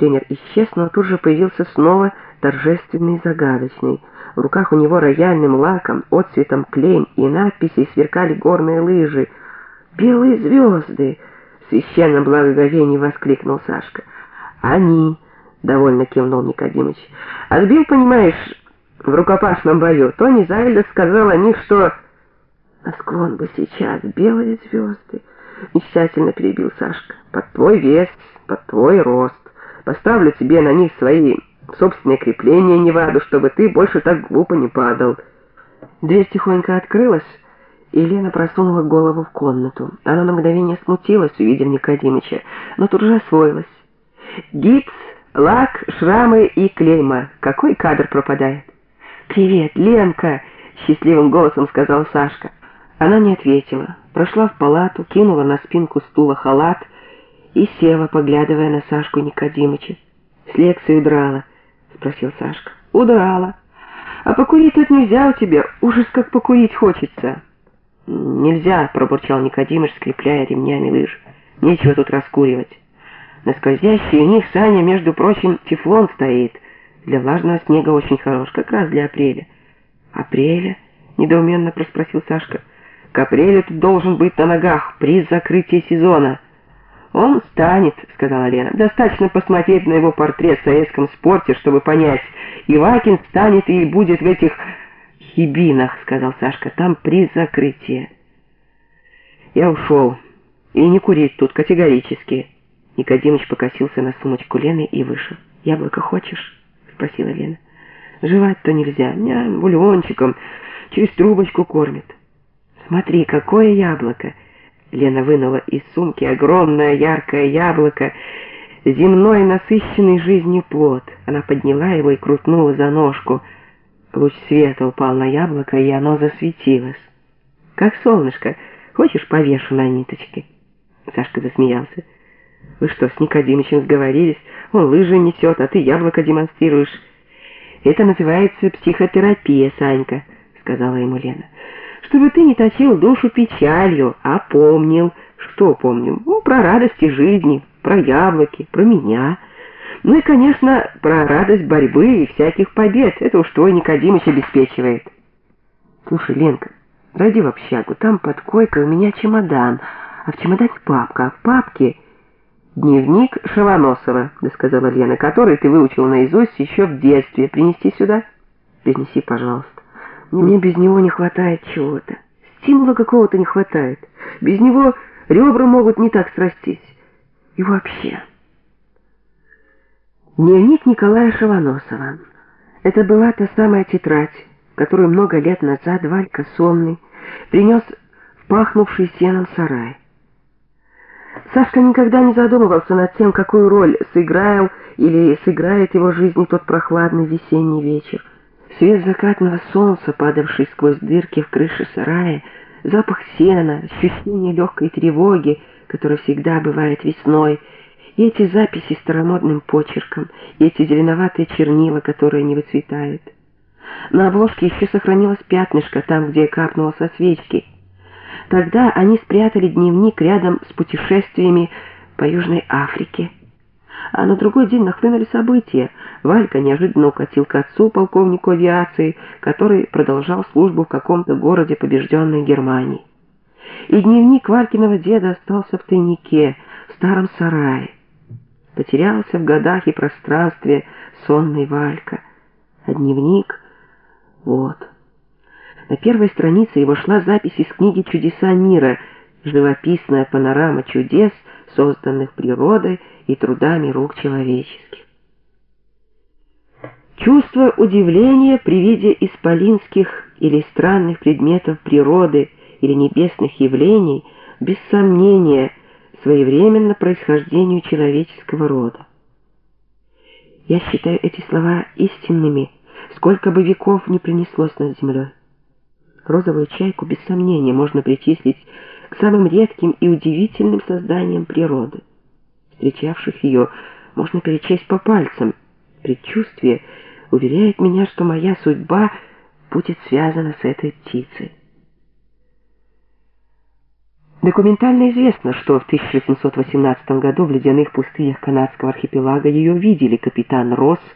Тренер исчез, но тут же появился снова торжественный загадочный. В руках у него рояльным лаком, отцветом клейм и надписей сверкали горные лыжи. «Белые звезды!» — в священном благоговении воскликнул Сашка. «Они!» — довольно кивнул Никодимыч. «Отбил, понимаешь, в рукопашном бою. Тони Зайлер сказал о них, что...» «На склон бы сейчас белые звезды!» — мечтательно перебил Сашка. «Под твой вес, под твой рост. Поставлю тебе на них свои собственные крепления Неваду, чтобы ты больше так глупо не падал». Дверь тихонько открылась, и Лена просунула голову в комнату. Она на мгновение смутилась, увидев Никодимыча, но тут же освоилась. «Гипс, лак, шрамы и клейма. Какой кадр пропадает?» «Привет, Ленка!» — счастливым голосом сказал Сашка. Она не ответила, прошла в палату, кинула на спинку стула халат и села, поглядывая на Сашку Никодимыча. «С лекции удрала?» — спросил Сашка. «Удрала. А покурить тут нельзя у тебя. Ужас, как покурить хочется». «Нельзя», — пробурчал Никодимыч, скрепляя ремнями лыж. «Нечего тут раскуривать. На скользящей у них, Саня, между прочим, тефлон стоит. Для влажного снега очень хорош, как раз для апреля». «Апреля?» — недоуменно проспросил Сашка. К апрелю ты должен быть на ногах при закрытии сезона. Он станет, сказала Лена. Достаточно посмотреть на его портрет в советском спорте, чтобы понять. Ивакин станет и будет в этих хибинах, сказал Сашка. Там при закрытии. Я ушел. И не курить тут категорически. Никодимыч покосился на сумочку Лены и вышел. «Яблоко хочешь?» — спросила Лена. «Жевать-то нельзя. Меня бульончиком через трубочку кормят». «Смотри, какое яблоко!» Лена вынула из сумки огромное яркое яблоко, земной насыщенный жизнью плод. Она подняла его и крутнула за ножку. Луч света упал на яблоко, и оно засветилось. «Как солнышко. Хочешь, повешу на ниточке?» Сашка засмеялся. «Вы что, с Никодимычем сговорились? Он лыжи несет, а ты яблоко демонстрируешь». «Это называется психотерапия, Санька», — сказала ему Лена чтобы ты не точил душу печалью, а помнил. Что помню? Ну, про радости жизни, про яблоки, про меня. Ну и, конечно, про радость борьбы и всяких побед. Это уж твой Никодимыч обеспечивает. Слушай, Ленка, зайди в общагу, там под койкой у меня чемодан, а в чемодане папка, а в папке... «Дневник Шавоносова», — сказала Лена, «который ты выучил наизусть еще в детстве. Принести сюда?» «Принеси, пожалуйста». Мне без него не хватает чего-то. Стимула какого-то не хватает. Без него ребра могут не так срастись. И вообще... Дневник Николая Шавоносова. Это была та самая тетрадь, которую много лет назад Валька Сонный принес в пахнувший сеном сарай. Сашка никогда не задумывался над тем, какую роль сыграл или сыграет его жизни тот прохладный весенний вечер. Свет закатного солнца, падавший сквозь дырки в крыше сарая, запах сена, ощущение легкой тревоги, которая всегда бывает весной, и эти записи старомодным почерком, и эти зеленоватые чернила, которые не выцветают. На обложке еще сохранилось пятнышко там, где капнуло со свечки. Тогда они спрятали дневник рядом с путешествиями по Южной Африке. А на другой день нахлынули события. Валька неожиданно укатил к отцу, полковнику авиации, который продолжал службу в каком-то городе побежденной Германии. И дневник Валькиного деда остался в тайнике, в старом сарае. Потерялся в годах и пространстве сонный Валька. А дневник... Вот. На первой странице его шла запись из книги «Чудеса мира», живописная панорама чудес, созданных природой и трудами рук человеческих. Чувство удивления при виде исполинских или странных предметов природы или небесных явлений без сомнения своевременно происхождению человеческого рода. Я считаю эти слова истинными, сколько бы веков не принеслось над землей. Розовую чайку без сомнения можно причислить самым редким и удивительным созданиям природы. Встречавших ее можно перечесть по пальцам. Предчувствие уверяет меня, что моя судьба будет связана с этой птицей. Документально известно, что в 1818 году в ледяных пустынях канадского архипелага ее видели капитан Росс